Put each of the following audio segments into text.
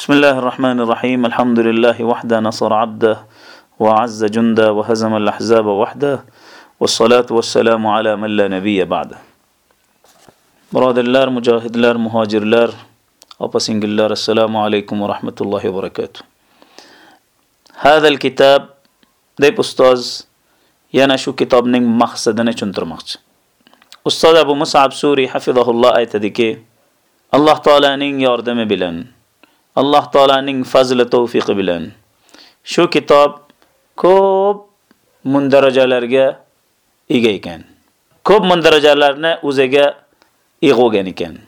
بسم الله الرحمن الرحيم الحمد لله وحده نصر عبده وعز جنده وهزم الأحزاب وحده والصلاة والسلام على من لا نبي بعده مراد الله مجاهد الله مهاجر الله أبسنج الله السلام عليكم ورحمة الله وبركاته هذا الكتاب ديب أستاذ ينا شو كتاب نين مخصدنا چندر مخص أستاذ أبو مصعب سوري حفظه الله آيته ديكي الله تعالى نين ياردم بلن alloh taolaning fazli tavfiqi bilan. Shu kitob ko'p mundarajalarga ega ekan. Ko'p mundarajalarni o'ziga ig'ogan ekan.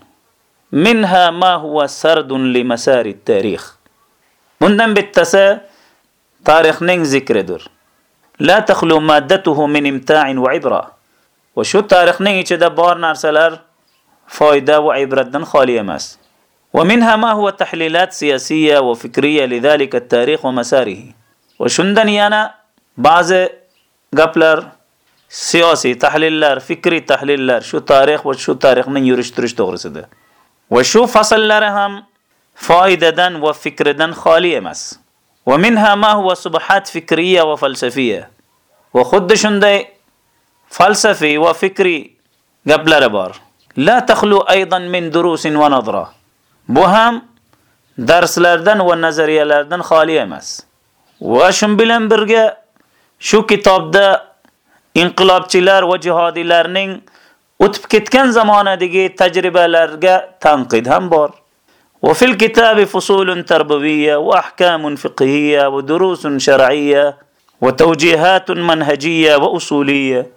Minha ma huwa sardun li masari tarix. Bundan bittasi tarixning zikridir. La takhlu maddatuhu min imta'in wa ibra. Va shu tarixning ichida bor narsalar foyda va ibratdan xoli emas. ومنها ما هو تحليلات سياسية وفكرية لذلك التاريخ ومساره. وشندنيانا بعض قبلر سياسي تحليلر فكري تحليلر شو تاريخ وشو تاريخ من يورش ترش تغرسده. وشو فصل لرهم فائدة وفكرة خالية مس. ومنها ما هو صبحات فكرية وفلسفية. وخد شندي فلسفي وفكري قبل ربار لا تخلو أيضا من دروس ونظرة. takhlu aydan min durusin va nadra. Bu ham darslardan va nazariyalardan xoli emas. Va shun bilan birga shu kitobda inqilobchilar va jihodiylarning o'tib ketgan zamonadagi tajribalarga tanqid ham bor. وفي الكتاب فصول تربوية وأحكام فقهية ودروس شرعية وتوجيهات منهجية وأصولية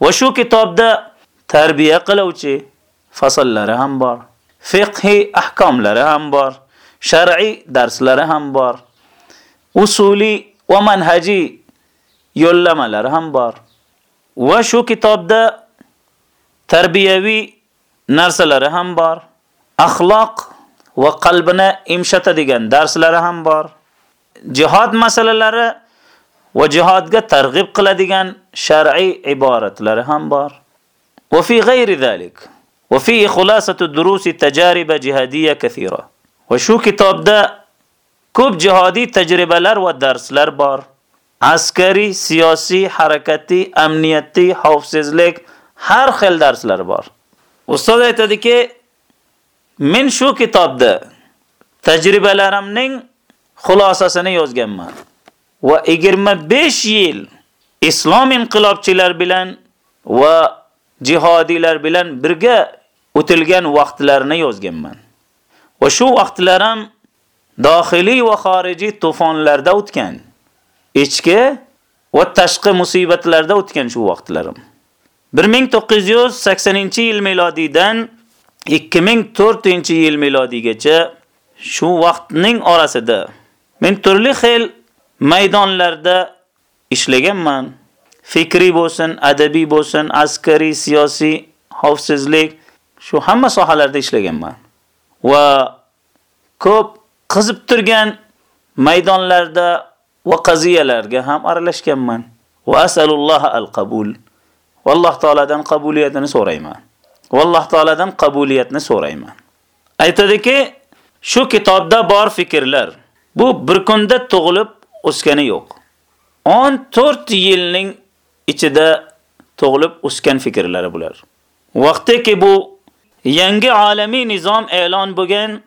وشو كتاب ده تربية قلوشي فصل لرهم بار fiqhiy ahkomlari ham bor, shar'iy darslari ham bor, usuli va manhaji yo'llamalari ham bor. Va shu kitobda tarbiyaviy narsalari ham bor, axloq va qalbini imshatadigan darslari ham bor. Jihad masalalari va jihadga targ'ib qiladigan shar'iy iboratlari ham bor. Va fi g'ayri zalik Va fi xulasatu durusi tajariba jihadiyya kathira. Va shu kitobda ko'p jihodiy tajribalar va darslar bor. askariy, siyosiy, harakatiy, amniyatiy, xavfsizlik har xil darslar bor. Ustoz aytadiki, men shu kitobda tajribalarimning xulosasini yozganman va 25 yil islom inqilobchilar bilan va jihodiylar bilan birga o'tilgan vaqtlarni yozganman. Va shu vaqtlar ham daxiliy va xorijiy to'fonlarda o'tgan. ichki va tashqi musibatlarda o'tgan shu vaqtlarim. 1980-yil milodiydan 2004-yil milodiygacha shu vaqtning orasida men turli xil maydonlarda ishlaganman. Fikriy bo'lsin, adabiy bo'lsin, askariy, siyosiy, xavfsizlik shu hamma sohalarda ishlaganman. Va ko'p qizib turgan maydonlarda va qaziyalarga ham aralashganman. Va asalulloha al-qabul. Alloh taoladan qabuliyatini so'rayman. Alloh taoladan qabuliyatni so'rayman. Aytadiki, shu kitobda bor fikrlar bu bir kunda tug'ilib o'sgani yo'q. 14 yilning ichida tug'ilib o'sgan fikrlari bular. Vaqtiki bu yangi olamiy nizom e'lon bo'lgan,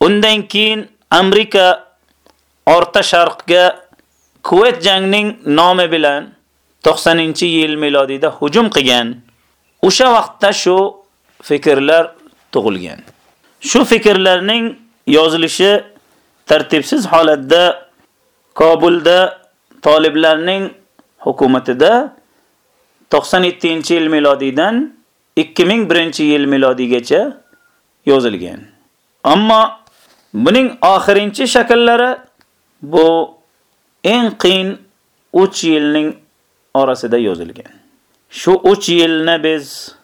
undan keyin Amerika O'rta Sharqga Kuvayt jangning nomi bilan 90-yil milodiyda hujum qilgan. O'sha vaqtda shu fikrlar tug'ilgan. Shu fikrlarning yozilishi tartibsiz holatda Kobulda toliblarning hukumatida 97-yil milodiydan 2001-yil milodiygacha yozilgan. Ammo buning oxirinchi shakllari bu eng qiyin 3 yilning orasida yozilgan. Shu 3 yilni biz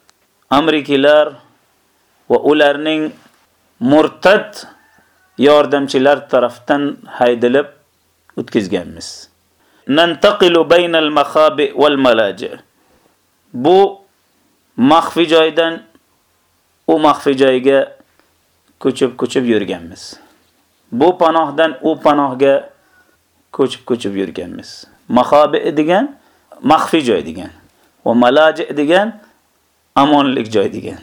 Amerikalar va ularning murtad yordamchilar tarafdan haydilib o'tkazganmiz. Nantaqilu baynal makhabi wal malaji. Bu maxfi joydan u maxfi joyga ko'chib-ko'chib yurganmiz. bu panohdan u panohga ko'chib-ko'chib yurganmiz. Mahobi degan maxfi joy degan va malaji degan amonlik joy degan.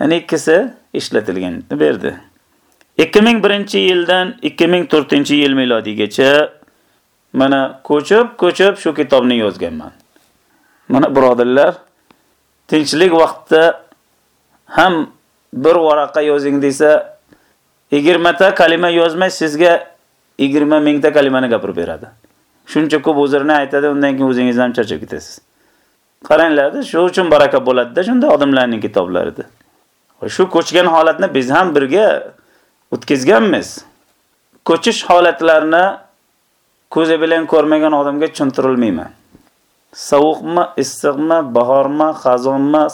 Ya'ni ikkisi ishlatilgan berdi. 2001-yildan 2004-yil milodiygacha mana ko'chib-ko'chib shu kitobni yozganman. Mana birodarlar, tinchlik vaqtida ham bir varaqa yozing desa 20 ta kalima yozmay sizga 20 mingta kalimani gapirib beradi. Shuncha ko'p o'zirni aytadi, undan keyin o'zingiz ham charchab ketasiz. Qaranglar, shu uchun baraka bo'ladi-da shunda odamlarning kitoblarida. Va shu ko'chgan holatni biz ham birga o'tkazganmiz. Ko'chish holatlarini ko'zi bilan ko'rmagan odamga tushuntirilmayman. Sovuqmi, issiqmi, bahormi, xazonmi,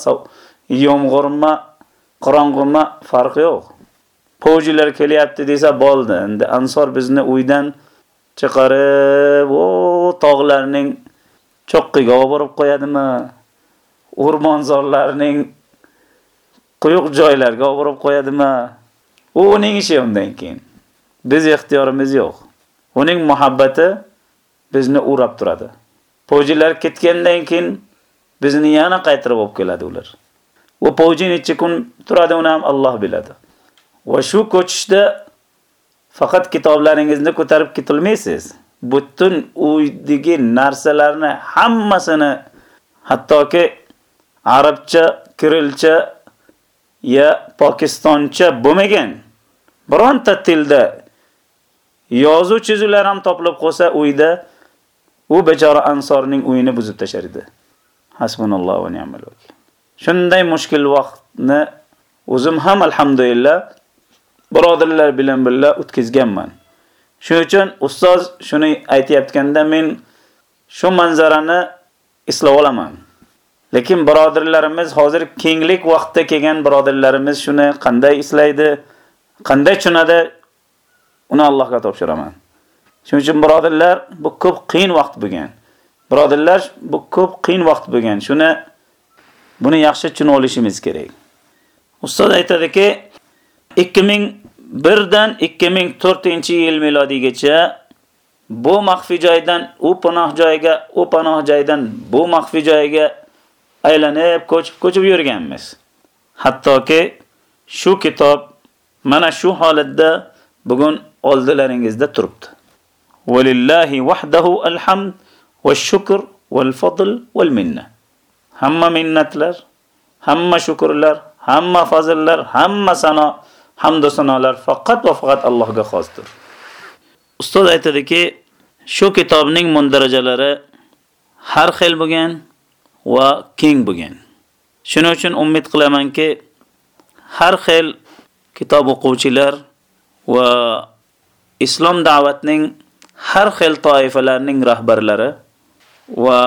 yomg'irmi, qorong'imi farqi yo'q. povjilar kelyapti desa bo'ldi. Endi Ansor bizni uydan chiqarib, o tog'larning cho'qqiga olib borib qo'yadimi? O'rmonzorlarning quyuq joylarga olib borib qo'yadimi? U uning ishi undan keyin. Biz ixtiyorimiz yo'q. Uning muhabbati bizni urab turadi. Pojilar ketgandan keyin bizni yana qaytirib olib keladi ular. Va poji necha kun turadi uni ham Alloh biladi. Va shu ko'chishda faqat kitoblaringizni ko'tarib ketilmaysiz. Butun uydagi narsalarni hammasini hattoki arabcha, kirilcha ya pokistoncha bo'lmagan bironta tilda yozuv chizuvlar ham topilib qolsa uyda u bechora ansorning uyini buzib tashlar edi. Hasbunallohu va ni'mal vakil. Shunday mushkil vaqtni o'zim ham alhamdulillah birodarlar bilan birga o'tkazganman. Shuning uchun ustoz shuni aytayotganda men shu manzarani islab olaman. Lekin birodarlarimiz hozir kenglik vaqtda kelgan birodarlarimiz shuni qanday islaydi? qanday tushunadi, uni Allohga topshiraman. Shuning uchun birodirlar, bu ko'p qiyin vaqt bo'lgan. Birodirlar, bu ko'p qiyin vaqt bo'lgan. Shuni buni yaxshi tushunib olishimiz kerak. Ustoz aytadiki, 2001dan 2004-yil milodiygacha bu maxfi joydan u panoh joyiga, u panoh joydan bu maxfi joyiga aylanib, ko'chib, ko'chib yurganmiz. Hattoki shu kitob mana shu holatda bugun oldilaringizda turibdi. Walillahi wahdahu alhamd va shukr val fadl val minna. Hamma minnatlar, hamma shukrlar, hamma fazillar, hamma sano hamd va sanolar faqat va faqat Allohga xosdir. Ustoz aytadiki, shu kitobning mundarajalari har xil bo'lgan va keng bo'lgan. Shuning uchun umid qilamanki, har xil kitob o'quvchilar va islom da'vatning har xil toifalarning rahbarlari va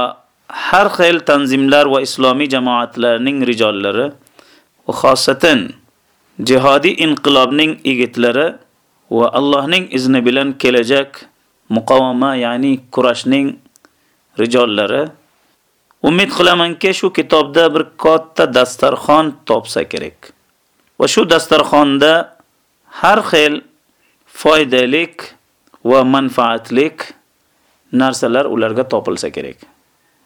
har xil tanzimlar va islomiy jamoatlarning rijollari va xosatan jihodiy inqilobning yigitlari va Allohning izni bilan kelajak muqovama, ya'ni kurashning rijollari umid qilamanki, shu kitobda bir katta dastarxon topsa kerak. Va shu dastarxonda har xil foydalik va manfaatlik narsalar ularga topilsa kerak.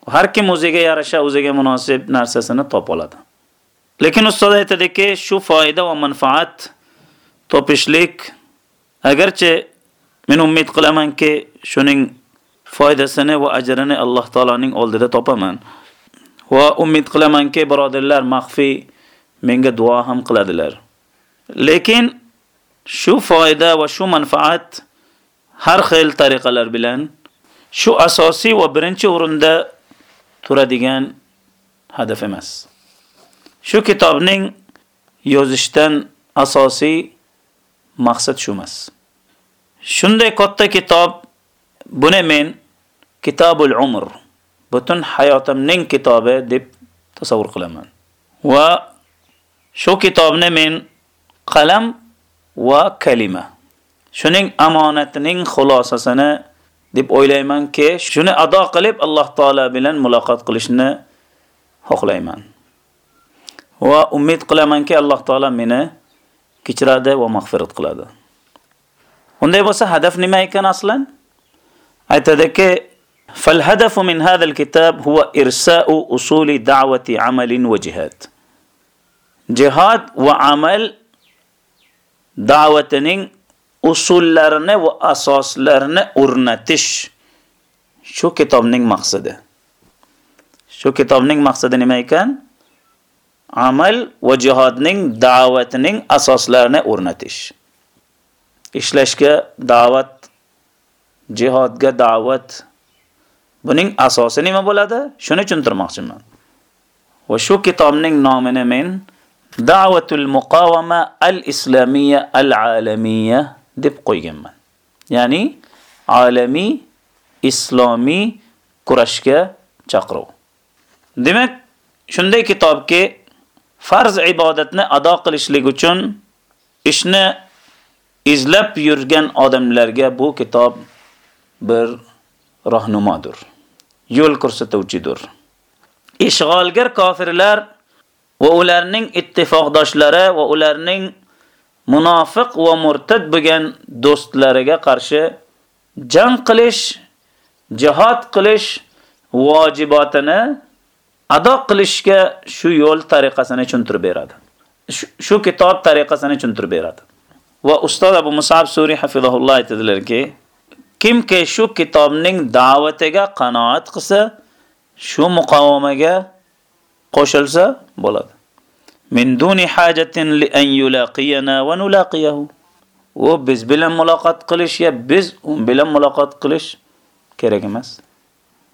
Har kim o'ziga yarasha, o'ziga munosib narsasini topa oladi. Lekin ustoz aytadiki, shu foyda va manfaat topishlik agarchi men umid qilamanki, shuning foydasini va ajrini Alloh taolaning oldida topaman. Va umid qilamanki, birodarlar maxfi menga duo ham qiladilar. Lekin shu foyda va shu manfaat har xil tariqalar bilan shu asosiy va birinchi o'rinda turadigan hadaf emas. Shu kitobning yozishdan asosiy maqsad shu emas. Shunday katta kitob buni men Kitobul Umr, butun hayotimning kitobi deb tasavvur qilaman. Va shu kitobni men qalam va kalima shuning amonatining xulosasini deb o'ylaymanki, shuni ado qilib Alloh taolo bilan muloqot qilishni xohlayman. va umid qilamanki Alloh taolo meni kechiradi va mag'firat qiladi. unday bo'lsa hadaf nima ekan aslan aytadiki فالهدف من هذا الكتاب هو إرساء أصول دعوة عمل وجهاد جهاد وعمل دعوتنين usullarini va asoslarini o'rnatish shu kitobning maqsadi. Shu kitobning maqsadi nima ekan? Amal va jihodning da'vatining asoslarini o'rnatish. Ishlashga da'vat, jihodga da'vat buning asosi nima bo'ladi? Shuni tushuntirmoqchiman. Va shu kitobning nomini men Da'vatul muqawama al-islamiyya al-alamiyya deb qo'yganman. Ya'ni olamiy islomiy kurashga chaqiruv. Demak, shunday kitobki farz ibodatni ado qilishlik uchun ishni izlab yurgan odamlarga bu kitob bir rahnumodir. Yo'l ko'rsatuvchidir. Ishg'olgar kofirlar va ularning ittifoqdoshlari va ularning munofiq va murtad bo'lgan do'stlariga qarshi jang qilish, jihad qilish vojibotini ado qilishga shu yo'l tariqasini tushuntirib beradi. Shu kitob tariqasini tushuntirib beradi. Va ustoz Abu Musab Suri hafizahulloh aytadilarki, kimki shu kitobning da'vatiga qanoat qilsa, shu muqovomaga qo'shilsa bo'ladi. Min duni hajatin li an yulaqiyana va nulaqiyahu. U biz bilan muloqot qilish ya biz un bilan muloqot qilish kerak emas.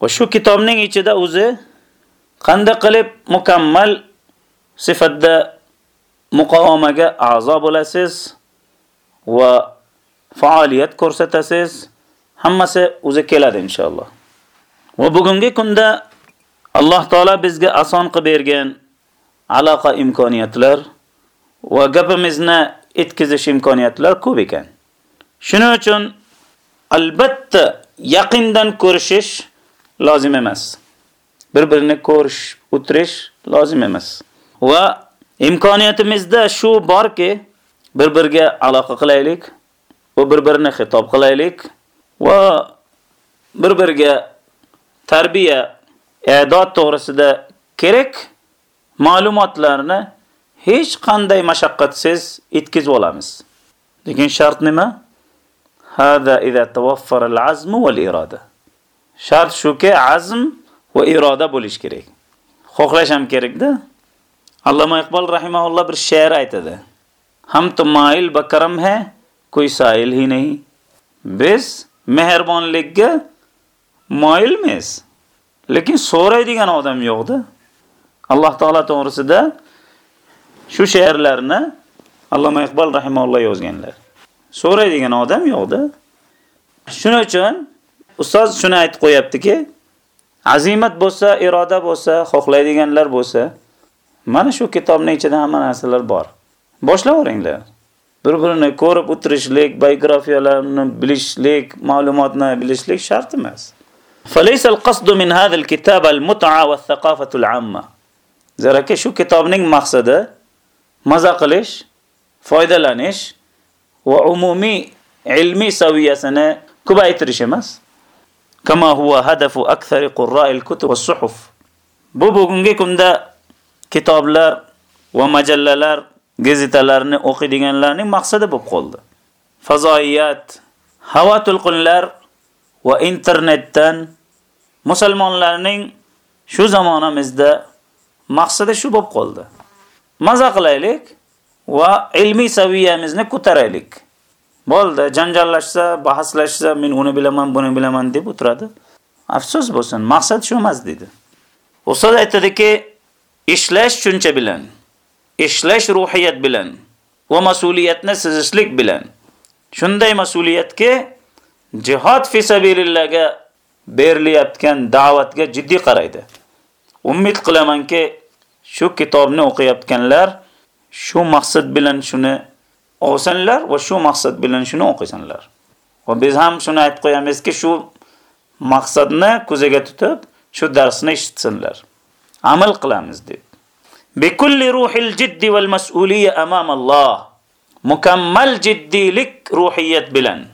Va shu kitobning ichida o'zi qanday qilib mukammal sifatda muqovomaga a'zo bo'lasiz va faoliyat ko'rsatasiz. Hammasi o'zi keladi inshaalloh. Va bugungi kunda Alloh taolo bizga oson qilib bergan aloqa imkoniyatlar va gapimizni etkizish imkoniyatlar ko'p ekan. Shuning uchun albatta yaqindan ko'rishish lozim emas. Bir-birini ko'rish, o'tirish lozim emas. Va imkoniyatimizda shu borki, bir-biriga aloqa qilaylik, va bir-birini xitob qilaylik va bir-biriga tarbiya e'dod to'g'risida kerak ma'lumotlarni hech qanday mashaqqatsiz yetkazib olamiz. Lekin shart nima? Hada idza tawaffara al-azm wal irada. Shart shuki azm va iroda bo'lish kerak. Xohlash ham kerakda. Alloma Iqbol rahimahulloh bir she'r aytadi. Ham to mail bakram hai, koi sahil hi nahi. Biz mehribonlikka moyilmiz. Lekin so'raydigan odam yo'qda. Alloh taolo to'g'risida shu she'rlarni Alloma Iqbol rahimahulloh yozganlar. So'raydigan odam yo'qda. Shuning uchun ustoz shuni aytib qo'yaptiki, azimat bo'lsa, iroda bo'lsa, xohlaydiganlar bo'lsa, mana shu kitobning ichida hamma narsalar bor. Boshlayveringlar. Bir-birini ko'rib o'tirishlik, biografiyalarni bilishlik, ma'lumotni bilishlik shart emas. فليس القصد من هذا الكتاب المتعة والثقافة العامة zaraki shu kitobning maqsadi maza qilish, foydalanish va umumiy ilmiy saviyasini ko'paytirish emas. Kama huwa hadafu akthari qurra'il kutub va suhuf. Bu bugungi kunda kitoblar va majallalar, gazetalarni o'qiydiganlarning maqsadi bo'lib qoldi. Fazoiyat, havo to'lqinlar va internetdan musulmonlarning shu zamonamizda maqsadi shu bo'lib qoldi. Maza qilaylik va ilmiy saviyamizni ko'taraylik. Bo'ldi, janjallashsa, bahslashsa, men uni bilaman, buni bilaman deb o'tiradi. Afsus bo'lsin, maqsad shu emas dedi. Ustoz aytadiki, ishlash shuncha bilan, ishlash ruhiyat bilan va mas'uliyatni sezishlik bilan. Shunday mas'uliyatki, jihad fi sabilillahga berilayotgan da'vatga jiddiy qaraydi. Umid qilamanki, shu kitobni o'qiyotganlar shu maqsad bilan shuni olsanlar va shu maqsad bilan shuni o'qisanlar. Va biz ham shuni aytib qo'yamizki, shu maqsadni ko'zaga tutib, shu darsni eshitsinlar. Amal qilamiz deb. Bikulli ruhil jiddi val mas'uliyya amam Alloh. Mukammal jiddiylik ruhiyat bilan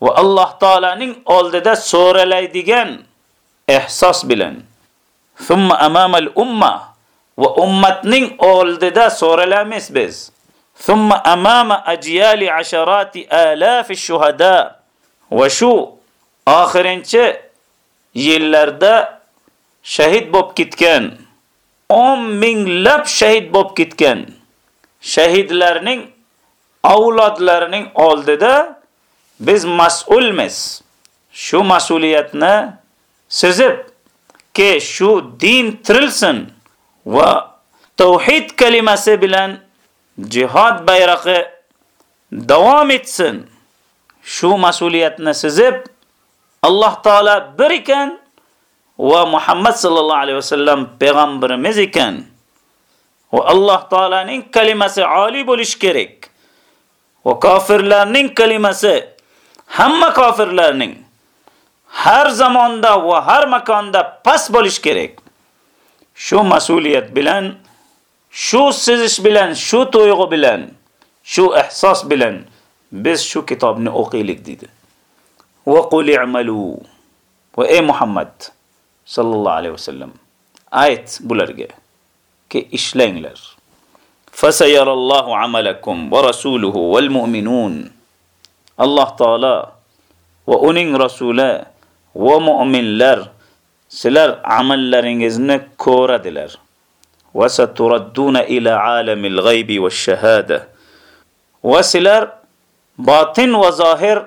va Alloh taolaning oldida so'ralaydigan ehsos bilan. Thumma amamal umma va ummatning oldida so'ralamiz biz. Thumma amama ajyali asharati alafi shuhada va shu oxirinchi yillarda shahid bo'lib ketgan 10 minglab shahid bo'lib ketgan shahidlarning avlodlarining oldida biz mas'ulmiz. Shu mas'uliyatni sizib ke shu din tirilsin va tavhid kalimasi bilan jihad bayrog'i davom etsin. Shu mas'uliyatni sizib Alloh taolo bir ekan va Muhammad sallallohu alayhi vasallam payg'ambarimiz ekan. Va Alloh taolaning kalimasi oliy bo'lish kerak. Va kofirlarning kalimasi hamma kofirlarning har zamonda va har makonda past bo'lish kerak. Shu mas'uliyat bilan, shu sezish bilan, shu tuyg'u bilan, shu ihsos bilan biz shu kitobni o'qiylik dedi. Va qul i'malu. Va ey Muhammad sallallohu alayhi vasallam ayt bularga ki ishlanglar. Fasayarallohu amalakum va rasuluhu val mu'minun. Alloh taolo va uning rasuli va mu'minlar sizlar amallaringizni ko'radilar. Va saturadduna ila alamil g'aybi va shahada. Va sizlar botin va zohir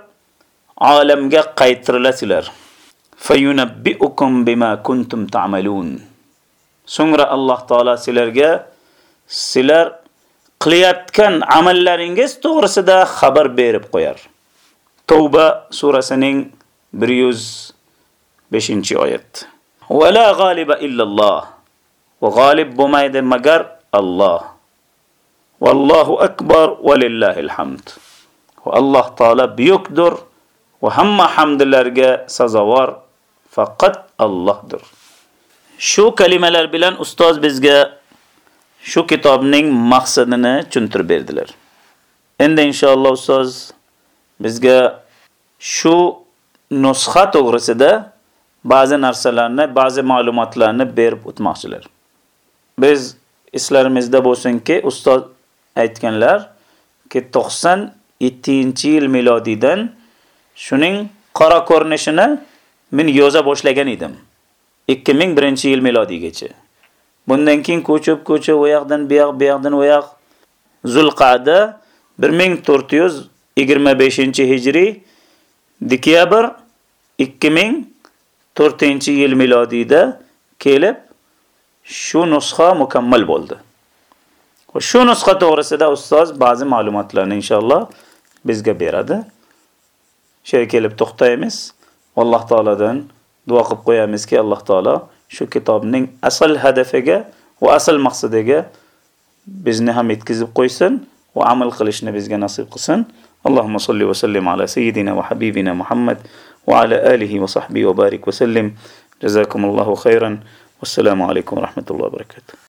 olamga qaytirilasizlar. Fayunabbi'ukum bima kuntum ta'malun. So'ngra Alloh taolo sizlarga sizlar qilayotgan amallaringiz to'g'risida xabar berib qo'yar. Tavba surasining 100 105-oyat. Va la g'aliba illalloh. Va g'olib bo'lmaydi magar Alloh. Vallohu akbar va lillahil hamd. Va Alloh taolo buyukdir va hamma hamdlarga sazovor faqat Allohdir. Shu kalimalar bilan ustoz bizga shu kitobning maqsadini tushuntirib berdilar. Endi inshaalloh ustoz bizga shu nusxa to'g'risida ba'zi narsalarni, ba'zi ma'lumotlarni berib o'tmoqchilar. Biz islarimizda bo'lsinki, ustoz aytganlar ki 97-yil milodiydan shuning qora ko'rinishini men yoza boshlagan edim. 2001-yil milodiygacha. Bundan keyin ko'chib ko'chib u yoqdan bu yoq, bu yoqdan u yoq Zulqa'da 1425-hijriy dekabr 4-yil milodiyda kelib shu nusxa mukammal bo'ldi. Va shu nusxa to'g'risida ustoz ba'zi ma'lumotlarni inshaalloh bizga beradi. Shu kelib to'xtaymiz. Alloh taoladan duo qilib qo'yamizki, Alloh taolo shu kitobning asl hadafiga va asl maqsadiga bizni ham yetkazib qo'ysin va amal qilishni bizga nasib qilsin. Allohumma salli va sallim ala sayyidina va habibina Muhammad va ala alihi va sahbihi va barik va sallim. Jazakumullohu khayran. Wassalamu alaykum